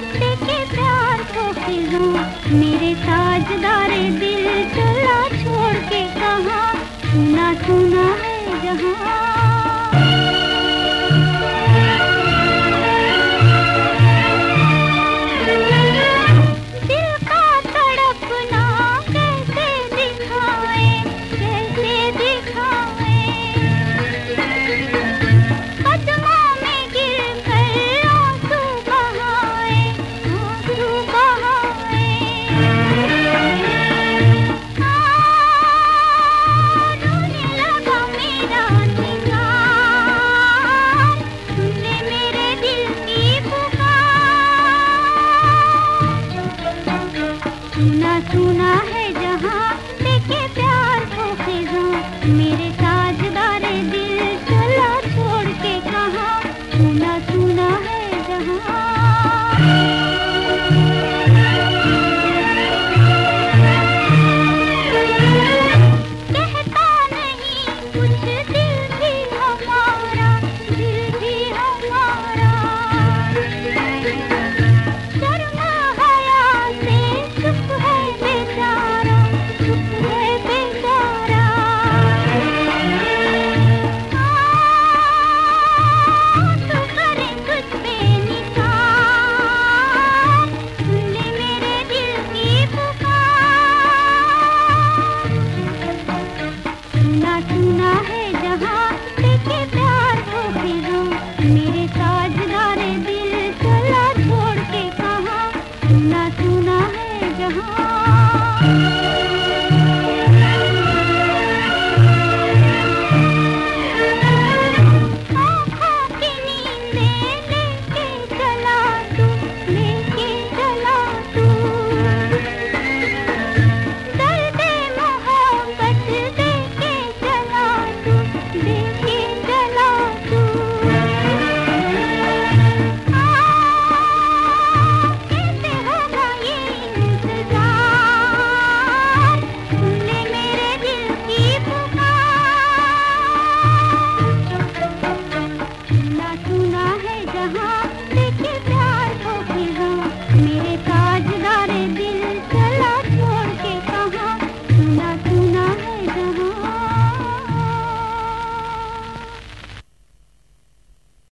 देखे प्यार को मेरे साजदारे दिल के सुना सुना है जहाँ लेके प्यार को फिजा मेरे